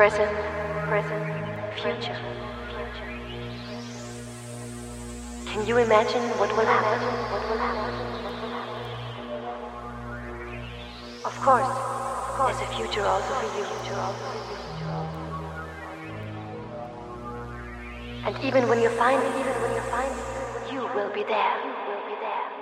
present, present, future. Can you imagine what will happen? What will happen? Of course, of there's a future also for you. And even when you find it, even when you find it, you will be there. You will be there.